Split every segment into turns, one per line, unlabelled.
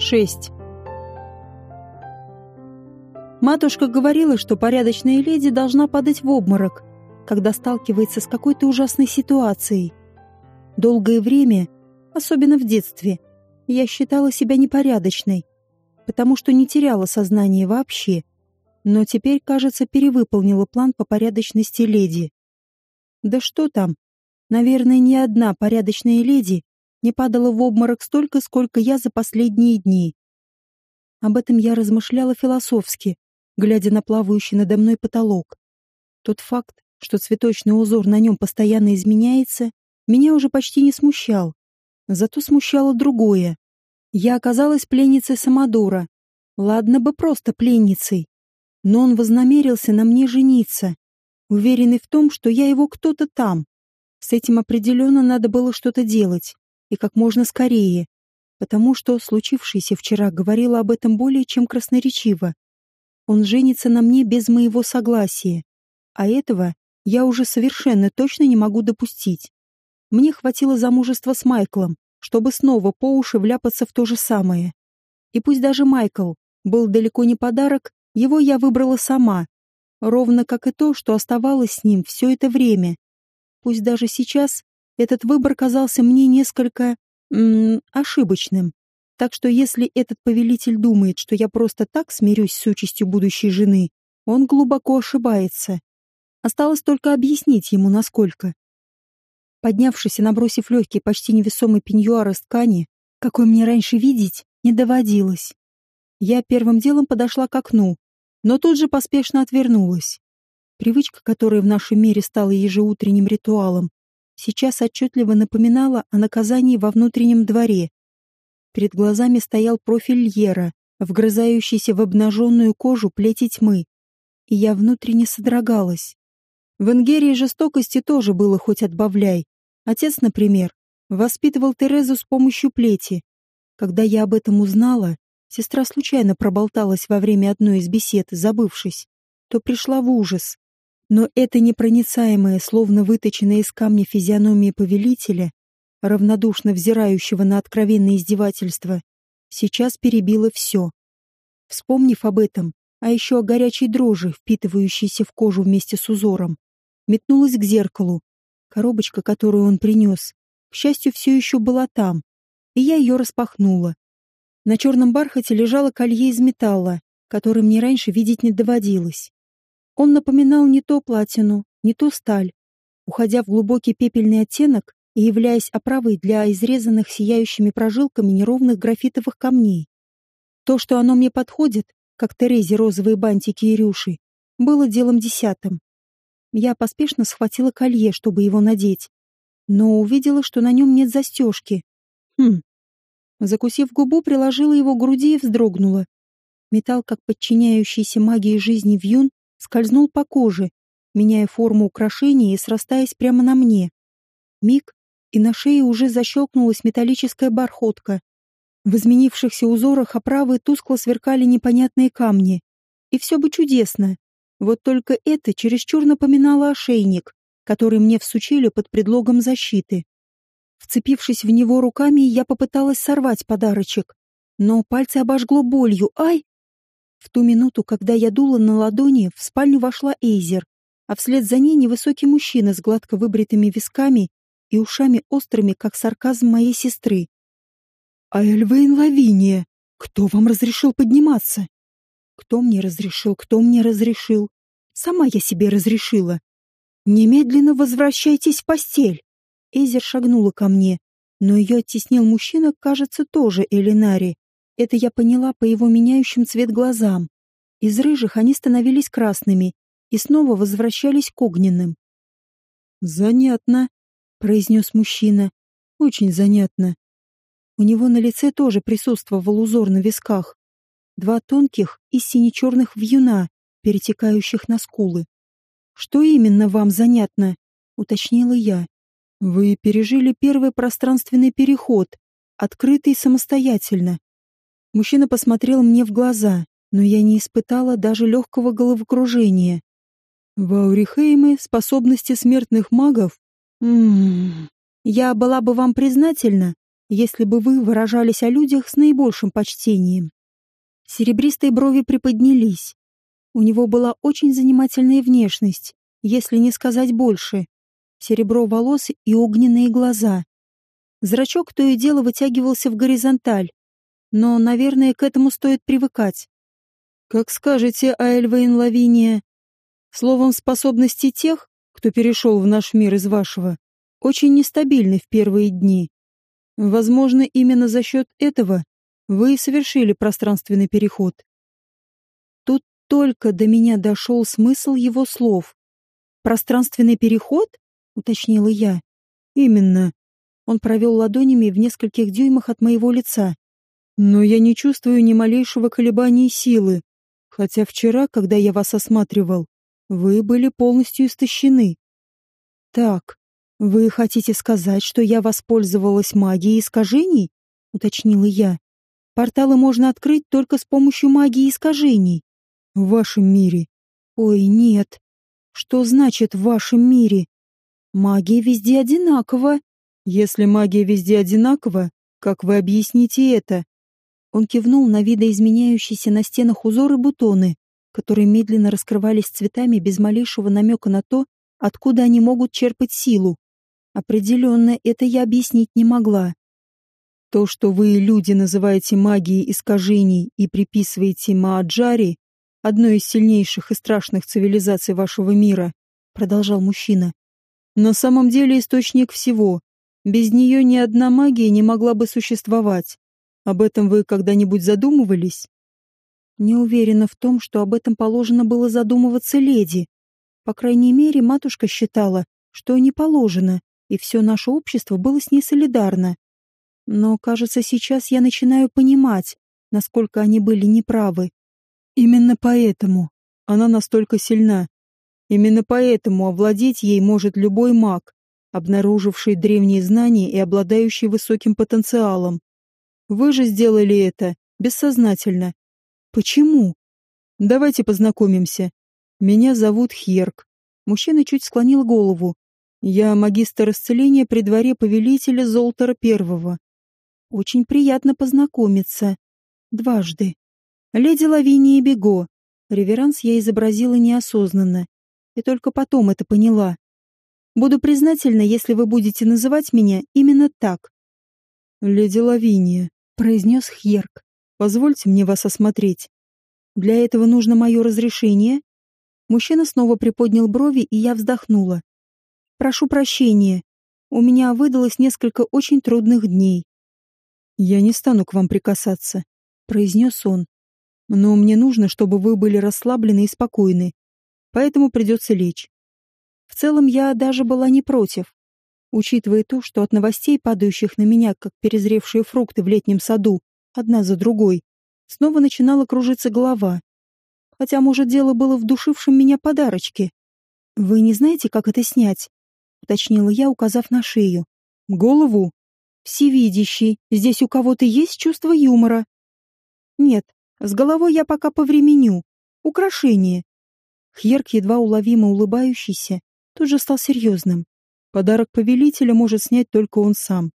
6. Матушка говорила, что порядочная леди должна падать в обморок, когда сталкивается с какой-то ужасной ситуацией. Долгое время, особенно в детстве, я считала себя непорядочной, потому что не теряла сознание вообще, но теперь, кажется, перевыполнила план по порядочности леди. Да что там, наверное, ни одна порядочная леди не падала в обморок столько, сколько я за последние дни. Об этом я размышляла философски, глядя на плавающий надо мной потолок. Тот факт, что цветочный узор на нем постоянно изменяется, меня уже почти не смущал. Зато смущало другое. Я оказалась пленницей Самодура. Ладно бы просто пленницей. Но он вознамерился на мне жениться, уверенный в том, что я его кто-то там. С этим определенно надо было что-то делать и как можно скорее, потому что случившееся вчера говорило об этом более чем красноречиво. Он женится на мне без моего согласия, а этого я уже совершенно точно не могу допустить. Мне хватило замужества с Майклом, чтобы снова по уши вляпаться в то же самое. И пусть даже Майкл был далеко не подарок, его я выбрала сама, ровно как и то, что оставалось с ним все это время. Пусть даже сейчас этот выбор казался мне несколько... М ошибочным. Так что если этот повелитель думает, что я просто так смирюсь с участью будущей жены, он глубоко ошибается. Осталось только объяснить ему, насколько. Поднявшись и набросив легкий, почти невесомый пеньюар из ткани, какой мне раньше видеть, не доводилось. Я первым делом подошла к окну, но тут же поспешно отвернулась. Привычка, которая в нашем мире стала ежеутренним ритуалом, сейчас отчетливо напоминала о наказании во внутреннем дворе. Перед глазами стоял профиль Льера, вгрызающийся в обнаженную кожу плети тьмы, и я внутренне содрогалась. В Ингерии жестокости тоже было хоть отбавляй. Отец, например, воспитывал Терезу с помощью плети. Когда я об этом узнала, сестра случайно проболталась во время одной из бесед, забывшись, то пришла в ужас. Но эта непроницаемая, словно выточенная из камня физиономия повелителя, равнодушно взирающего на откровенное издевательство, сейчас перебила все. Вспомнив об этом, а еще о горячей дрожи, впитывающейся в кожу вместе с узором, метнулась к зеркалу. Коробочка, которую он принес, к счастью, все еще была там, и я ее распахнула. На черном бархате лежало колье из металла, которое мне раньше видеть не доводилось. Он напоминал не то платину, не то сталь, уходя в глубокий пепельный оттенок и являясь оправой для изрезанных сияющими прожилками неровных графитовых камней. То, что оно мне подходит, как Терезе розовые бантики и рюши, было делом десятым. Я поспешно схватила колье, чтобы его надеть, но увидела, что на нем нет застежки. Хм. Закусив губу, приложила его к груди и вздрогнула. Металл, как подчиняющийся магии жизни вьюн, скользнул по коже, меняя форму украшения и срастаясь прямо на мне. Миг, и на шее уже защелкнулась металлическая бархотка. В изменившихся узорах оправы тускло сверкали непонятные камни. И все бы чудесно. Вот только это чересчур напоминало ошейник, который мне всучили под предлогом защиты. Вцепившись в него руками, я попыталась сорвать подарочек. Но пальцы обожгло болью. Ай! В ту минуту, когда я дула на ладони, в спальню вошла Эйзер, а вслед за ней невысокий мужчина с гладко выбритыми висками и ушами острыми, как сарказм моей сестры. «А Эльвейн Лавиния, кто вам разрешил подниматься?» «Кто мне разрешил, кто мне разрешил?» «Сама я себе разрешила». «Немедленно возвращайтесь в постель!» Эйзер шагнула ко мне, но ее оттеснил мужчина, кажется, тоже Элинари, это я поняла по его меняющим цвет глазам. Из рыжих они становились красными и снова возвращались к огненным. «Занятно», — произнес мужчина. «Очень занятно». У него на лице тоже присутствовал узор на висках. Два тонких и сине-черных вьюна, перетекающих на скулы. «Что именно вам занятно?» — уточнила я. «Вы пережили первый пространственный переход, открытый самостоятельно. Мужчина посмотрел мне в глаза, но я не испытала даже легкого головокружения. В Аурихейме способности смертных магов? Ммм, я была бы вам признательна, если бы вы выражались о людях с наибольшим почтением. Серебристые брови приподнялись. У него была очень занимательная внешность, если не сказать больше. Серебро волос и огненные глаза. Зрачок то и дело вытягивался в горизонталь. Но, наверное, к этому стоит привыкать. Как скажете, Аэльвейн Лавиния. Словом, способности тех, кто перешел в наш мир из вашего, очень нестабильны в первые дни. Возможно, именно за счет этого вы и совершили пространственный переход. Тут только до меня дошел смысл его слов. «Пространственный переход?» — уточнила я. «Именно». Он провел ладонями в нескольких дюймах от моего лица. «Но я не чувствую ни малейшего колебания силы, хотя вчера, когда я вас осматривал, вы были полностью истощены». «Так, вы хотите сказать, что я воспользовалась магией искажений?» — уточнила я. Порталы можно открыть только с помощью магии искажений. В вашем мире. Ой, нет. Что значит в вашем мире? Магия везде одинакова. Если магия везде одинакова, как вы объясните это? Он кивнул на видоизменяющиеся на стенах узоры бутоны, которые медленно раскрывались цветами без малейшего намека на то, откуда они могут черпать силу. Определенно, это я объяснить не могла. То, что вы, люди, называете магией искажений и приписываете Мааджари, одной из сильнейших и страшных цивилизаций вашего мира, продолжал мужчина, на самом деле источник всего. Без нее ни одна магия не могла бы существовать. Об этом вы когда-нибудь задумывались? Не уверена в том, что об этом положено было задумываться леди. По крайней мере, матушка считала, что не положено, и все наше общество было с ней солидарно. Но, кажется, сейчас я начинаю понимать, насколько они были неправы. Именно поэтому она настолько сильна. Именно поэтому овладеть ей может любой маг, обнаруживший древние знания и обладающий высоким потенциалом. Вы же сделали это бессознательно. Почему? Давайте познакомимся. Меня зовут Херк. Мужчина чуть склонил голову. Я магистр исцеления при дворе повелителя Золтера Первого. Очень приятно познакомиться. Дважды. Леди Лавиния Бего. Реверанс я изобразила неосознанно. И только потом это поняла. Буду признательна, если вы будете называть меня именно так. Леди Лавиния, произнес Хьерк. Позвольте мне вас осмотреть. Для этого нужно мое разрешение. Мужчина снова приподнял брови, и я вздохнула. Прошу прощения. У меня выдалось несколько очень трудных дней. «Я не стану к вам прикасаться», — произнес он. «Но мне нужно, чтобы вы были расслаблены и спокойны. Поэтому придется лечь». В целом я даже была не против. Учитывая то, что от новостей, падающих на меня, как перезревшие фрукты в летнем саду, одна за другой, снова начинала кружиться голова. Хотя, может, дело было в душившем меня подарочке. «Вы не знаете, как это снять?» — уточнила я, указав на шею. «Голову?» Всевидящий, здесь у кого-то есть чувство юмора? Нет, с головой я пока повременю. Украшение. Хьерк, едва уловимо улыбающийся, тут же стал серьезным. Подарок повелителя может снять только он сам.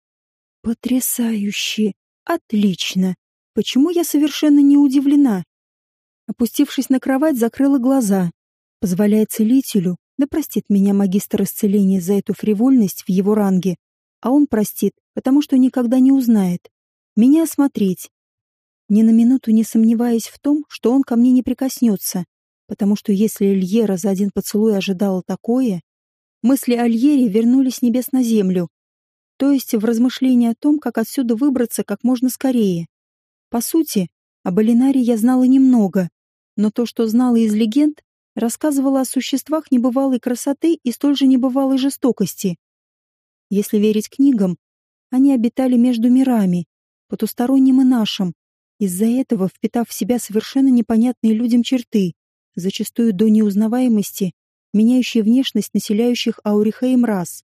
Потрясающе! Отлично! Почему я совершенно не удивлена? Опустившись на кровать, закрыла глаза, позволяя целителю, да простит меня магистр исцеления за эту фривольность в его ранге, а он простит, потому что никогда не узнает. Меня осмотреть. Ни на минуту не сомневаясь в том, что он ко мне не прикоснется, потому что если Эльера за один поцелуй ожидала такое, мысли о Альере вернулись с небес на землю, то есть в размышления о том, как отсюда выбраться как можно скорее. По сути, об Элинаре я знала немного, но то, что знала из легенд, рассказывало о существах небывалой красоты и столь же небывалой жестокости. Если верить книгам, они обитали между мирами, потусторонним и нашим, из-за этого впитав в себя совершенно непонятные людям черты, зачастую до неузнаваемости, меняющие внешность населяющих Аурихейм рас.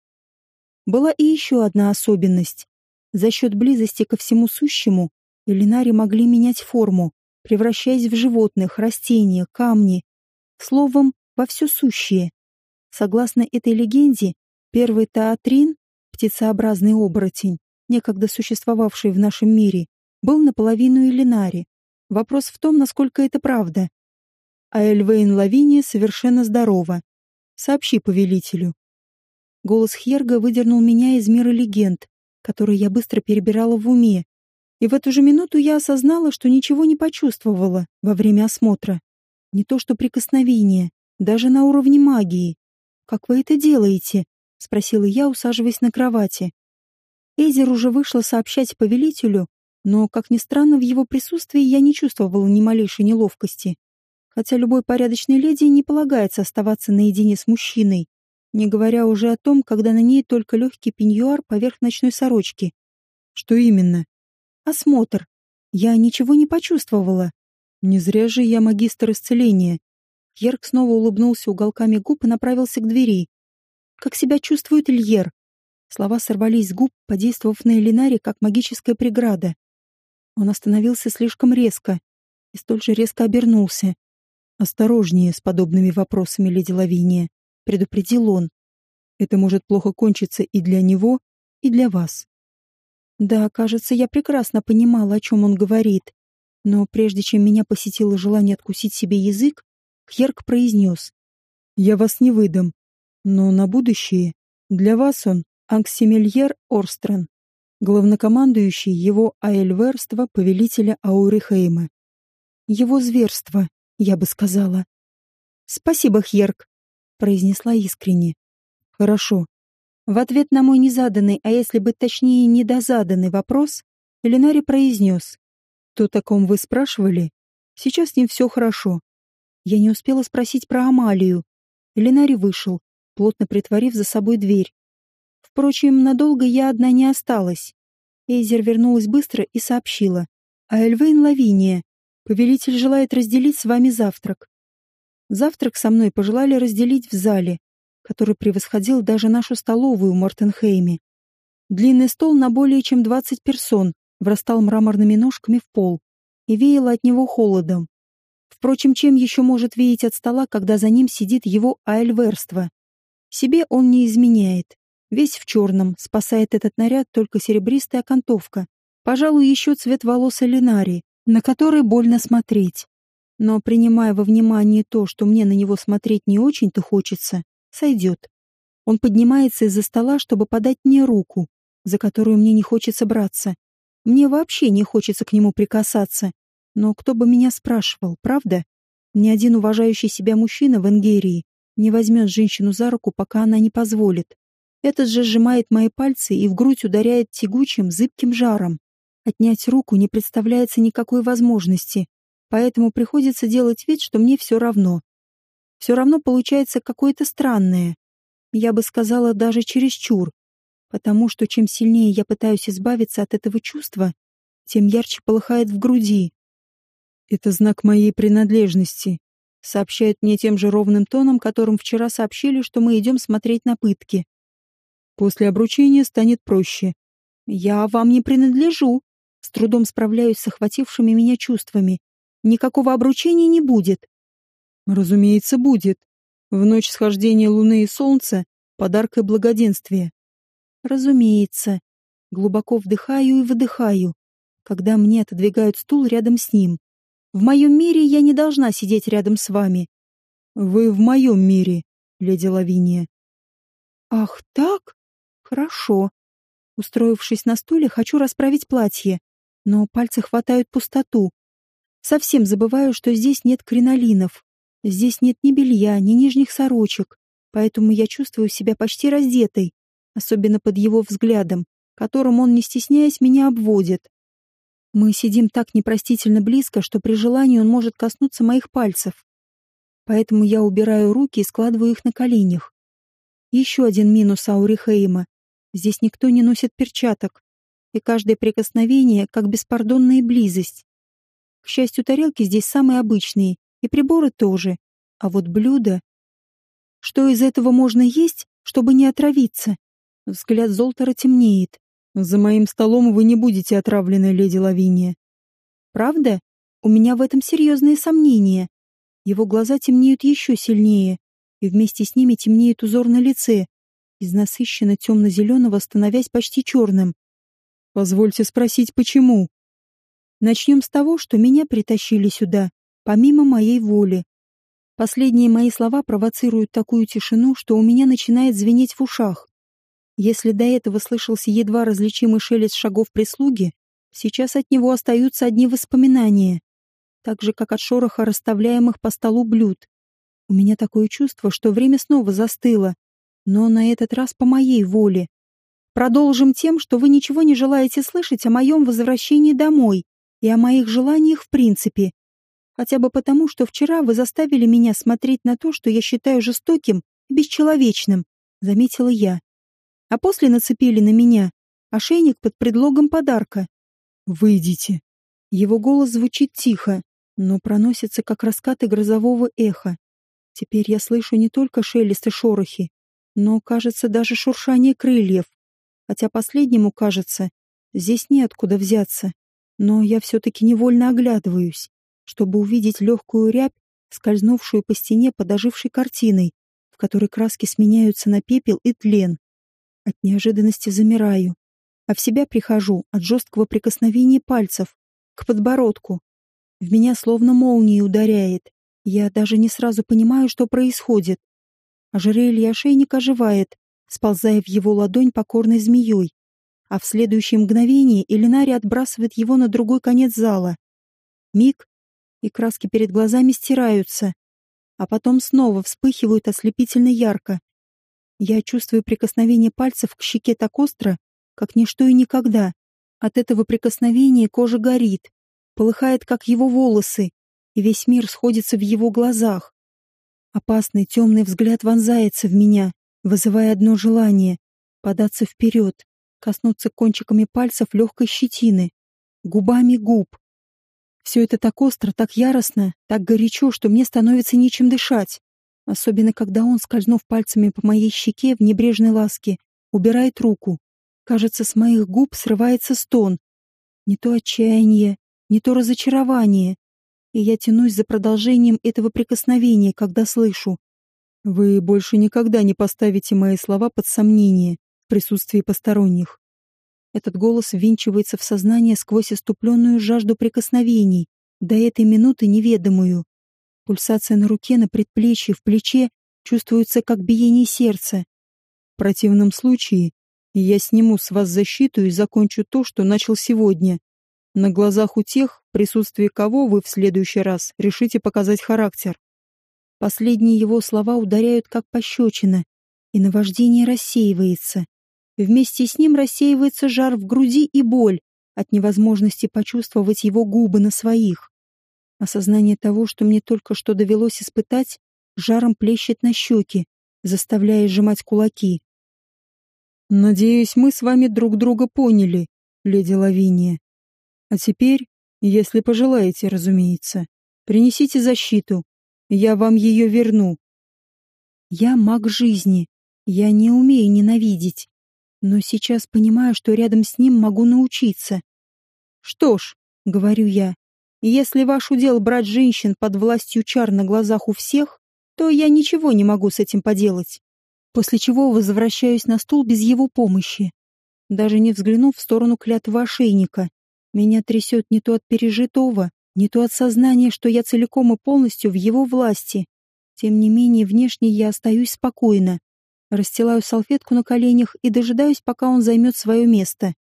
Была и еще одна особенность. За счет близости ко всему сущему Элинари могли менять форму, превращаясь в животных, растения, камни, словом, во все сущее. Согласно этой легенде, первый Таатрин птицеобразный оборотень, некогда существовавший в нашем мире, был наполовину Элинари. Вопрос в том, насколько это правда. А Эльвейн Лавиния совершенно здорова. Сообщи повелителю. Голос Хьерга выдернул меня из мира легенд, который я быстро перебирала в уме. И в эту же минуту я осознала, что ничего не почувствовала во время осмотра. Не то что прикосновение, даже на уровне магии. «Как вы это делаете?» — спросила я, усаживаясь на кровати. Эйзер уже вышла сообщать повелителю, но, как ни странно, в его присутствии я не чувствовала ни малейшей неловкости. Хотя любой порядочной леди не полагается оставаться наедине с мужчиной, не говоря уже о том, когда на ней только легкий пеньюар поверх ночной сорочки. Что именно? Осмотр. Я ничего не почувствовала. Не зря же я магистр исцеления. Ерк снова улыбнулся уголками губ и направился к двери. Как себя чувствует Ильер? Слова сорвались с губ, подействовав на Элинаре как магическая преграда. Он остановился слишком резко и столь же резко обернулся. «Осторожнее с подобными вопросами, леди Лавиния», — предупредил он. «Это может плохо кончиться и для него, и для вас». Да, кажется, я прекрасно понимала, о чем он говорит. Но прежде чем меня посетило желание откусить себе язык, Кьерк произнес. «Я вас не выдам. Но на будущее для вас он Анксимельер Орстрен, главнокомандующий его аэльверства повелителя Аурихейма. Его зверство, я бы сказала. «Спасибо, Хьерк», — произнесла искренне. «Хорошо». В ответ на мой незаданный, а если быть точнее, недозаданный вопрос, Элинари произнес. «То таком вы спрашивали? Сейчас с ним все хорошо». Я не успела спросить про Амалию. Элинари вышел, плотно притворив за собой дверь. Впрочем, надолго я одна не осталась. Эйзер вернулась быстро и сообщила. «А Эльвейн Лавиния, повелитель желает разделить с вами завтрак». Завтрак со мной пожелали разделить в зале, который превосходил даже нашу столовую в Мортенхейме. Длинный стол на более чем двадцать персон врастал мраморными ножками в пол и веяло от него холодом. Впрочем, чем еще может веять от стола, когда за ним сидит его айльверство? Себе он не изменяет. Весь в черном, спасает этот наряд только серебристая окантовка. Пожалуй, еще цвет волос Элинари, на который больно смотреть. Но, принимая во внимание то, что мне на него смотреть не очень-то хочется, сойдет. Он поднимается из-за стола, чтобы подать мне руку, за которую мне не хочется браться. Мне вообще не хочется к нему прикасаться. Но кто бы меня спрашивал, правда? Ни один уважающий себя мужчина в Энгерии не возьмет женщину за руку, пока она не позволит. Этот же сжимает мои пальцы и в грудь ударяет тягучим, зыбким жаром. Отнять руку не представляется никакой возможности, поэтому приходится делать вид, что мне все равно. Все равно получается какое-то странное. Я бы сказала, даже чересчур. Потому что чем сильнее я пытаюсь избавиться от этого чувства, тем ярче полыхает в груди. «Это знак моей принадлежности», — сообщают мне тем же ровным тоном, которым вчера сообщили, что мы идем смотреть на пытки. После обручения станет проще. Я вам не принадлежу. С трудом справляюсь с охватившими меня чувствами. Никакого обручения не будет. Разумеется, будет. В ночь схождения луны и солнца подарка и благоденствия. Разумеется. Глубоко вдыхаю и выдыхаю, когда мне отодвигают стул рядом с ним. В моем мире я не должна сидеть рядом с вами. Вы в моем мире, леди Лавиния. Ах, так? Хорошо. Устроившись на стуле, хочу расправить платье, но пальцы хватают пустоту. Совсем забываю, что здесь нет кринолинов. Здесь нет ни белья, ни нижних сорочек, поэтому я чувствую себя почти раздетой, особенно под его взглядом, которым он, не стесняясь, меня обводит. Мы сидим так непростительно близко, что при желании он может коснуться моих пальцев. Поэтому я убираю руки и складываю их на коленях. Еще один минус Аурихейма. Здесь никто не носит перчаток, и каждое прикосновение как беспардонная близость. К счастью, тарелки здесь самые обычные, и приборы тоже. А вот блюда... Что из этого можно есть, чтобы не отравиться? Взгляд Золтера темнеет. За моим столом вы не будете отравлены, леди Лавиния. Правда? У меня в этом серьезные сомнения. Его глаза темнеют еще сильнее, и вместе с ними темнеет узор на лице, из насыщенно темно-зеленого становясь почти черным. Позвольте спросить, почему? Начнем с того, что меня притащили сюда, помимо моей воли. Последние мои слова провоцируют такую тишину, что у меня начинает звенеть в ушах. Если до этого слышался едва различимый шелест шагов прислуги, сейчас от него остаются одни воспоминания, так же, как от шороха расставляемых по столу блюд. У меня такое чувство, что время снова застыло, но на этот раз по моей воле. Продолжим тем, что вы ничего не желаете слышать о моем возвращении домой и о моих желаниях в принципе. Хотя бы потому, что вчера вы заставили меня смотреть на то, что я считаю жестоким и бесчеловечным, заметила я а после нацепили на меня ошейник под предлогом подарка. «Выйдите». Его голос звучит тихо, но проносится, как раскаты грозового эха. Теперь я слышу не только шелест и шорохи, но, кажется, даже шуршание крыльев. Хотя последнему, кажется, здесь неоткуда взяться. Но я все-таки невольно оглядываюсь, чтобы увидеть легкую рябь, скользнувшую по стене подожившей картиной, в которой краски сменяются на пепел и тлен. От неожиданности замираю, а в себя прихожу от жесткого прикосновения пальцев к подбородку. В меня словно молнией ударяет. Я даже не сразу понимаю, что происходит. Ожерелье ошейник оживает, сползая в его ладонь покорной змеей, а в следующее мгновение Элинари отбрасывает его на другой конец зала. Миг, и краски перед глазами стираются, а потом снова вспыхивают ослепительно ярко, я чувствую прикосновение пальцев к щеке так остро, как ничто и никогда. От этого прикосновения кожа горит, полыхает, как его волосы, и весь мир сходится в его глазах. Опасный темный взгляд вонзается в меня, вызывая одно желание — податься вперед, коснуться кончиками пальцев легкой щетины, губами губ. Все это так остро, так яростно, так горячо, что мне становится нечем дышать. Особенно, когда он, скользнув пальцами по моей щеке в небрежной ласке, убирает руку. Кажется, с моих губ срывается стон. Не то отчаяние, не то разочарование. И я тянусь за продолжением этого прикосновения, когда слышу. Вы больше никогда не поставите мои слова под сомнение в присутствии посторонних. Этот голос ввинчивается в сознание сквозь иступленную жажду прикосновений, до этой минуты неведомую. Пульсация на руке, на предплечье, в плече чувствуется как биение сердца. В противном случае я сниму с вас защиту и закончу то, что начал сегодня. На глазах у тех, в присутствии кого вы в следующий раз решите показать характер. Последние его слова ударяют как пощечина, и наваждение рассеивается. Вместе с ним рассеивается жар в груди и боль от невозможности почувствовать его губы на своих. Осознание того, что мне только что довелось испытать, жаром плещет на щеки, заставляя сжимать кулаки. «Надеюсь, мы с вами друг друга поняли, леди Лавиния. А теперь, если пожелаете, разумеется, принесите защиту. Я вам ее верну». Я маг жизни. Я не умею ненавидеть. Но сейчас понимаю, что рядом с ним могу научиться. «Что ж», — говорю я, если ваш удел брать женщин под властью чар на глазах у всех, то я ничего не могу с этим поделать. После чего возвращаюсь на стул без его помощи. Даже не взглянув в сторону клятвы ошейника, меня трясет не то от пережитого, не то от сознания, что я целиком и полностью в его власти. Тем не менее, внешне я остаюсь спокойно. Расстилаю салфетку на коленях и дожидаюсь, пока он займет свое место.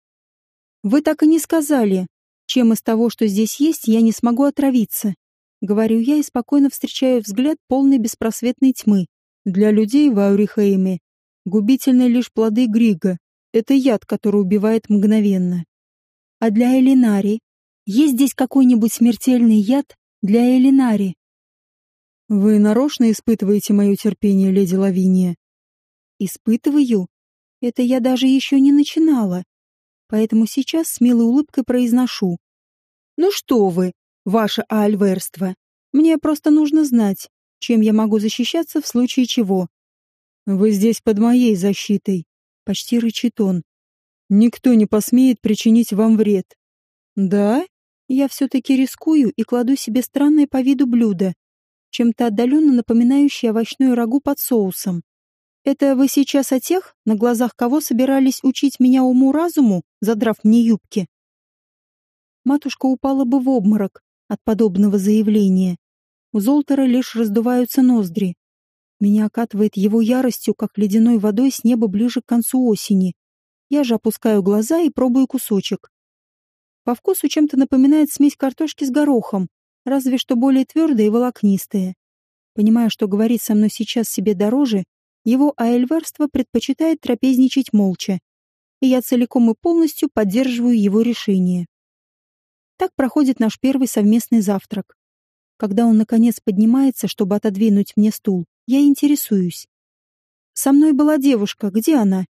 «Вы так и не сказали, чем из того, что здесь есть, я не смогу отравиться. Говорю я и спокойно встречаю взгляд полной беспросветной тьмы. Для людей в Аурихейме губительны лишь плоды Грига. Это яд, который убивает мгновенно. А для Элинари? Есть здесь какой-нибудь смертельный яд для Элинари? Вы нарочно испытываете мое терпение, леди Лавиния? Испытываю? Это я даже еще не начинала поэтому сейчас с милой улыбкой произношу. «Ну что вы, ваше альверство, мне просто нужно знать, чем я могу защищаться в случае чего». «Вы здесь под моей защитой», — почти рычит он. «Никто не посмеет причинить вам вред». «Да?» Я все-таки рискую и кладу себе странное по виду блюдо, чем-то отдаленно напоминающее овощную рагу под соусом. Это вы сейчас о тех, на глазах кого собирались учить меня уму-разуму, задрав мне юбки? Матушка упала бы в обморок от подобного заявления. У Золтера лишь раздуваются ноздри. Меня окатывает его яростью, как ледяной водой с неба ближе к концу осени. Я же опускаю глаза и пробую кусочек. По вкусу чем-то напоминает смесь картошки с горохом, разве что более твердая и волокнистая. Понимая, что говорить со мной сейчас себе дороже, его аэльварство предпочитает трапезничать молча, и я целиком и полностью поддерживаю его решение. Так проходит наш первый совместный завтрак. Когда он, наконец, поднимается, чтобы отодвинуть мне стул, я интересуюсь. «Со мной была девушка. Где она?»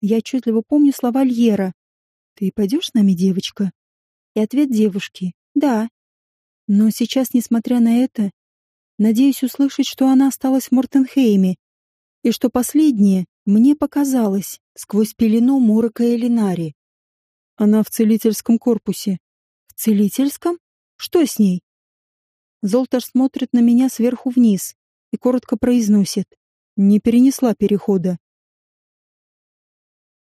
Я отчетливо помню слова Льера. «Ты пойдешь с нами, девочка?» И ответ девушки «Да». Но сейчас, несмотря на это, надеюсь услышать, что она осталась в Мортенхейме и что последнее мне показалось сквозь пелену Мурока Элинари. Она в целительском корпусе. В целительском? Что с ней? Золтер смотрит на меня сверху вниз и коротко произносит. Не перенесла перехода.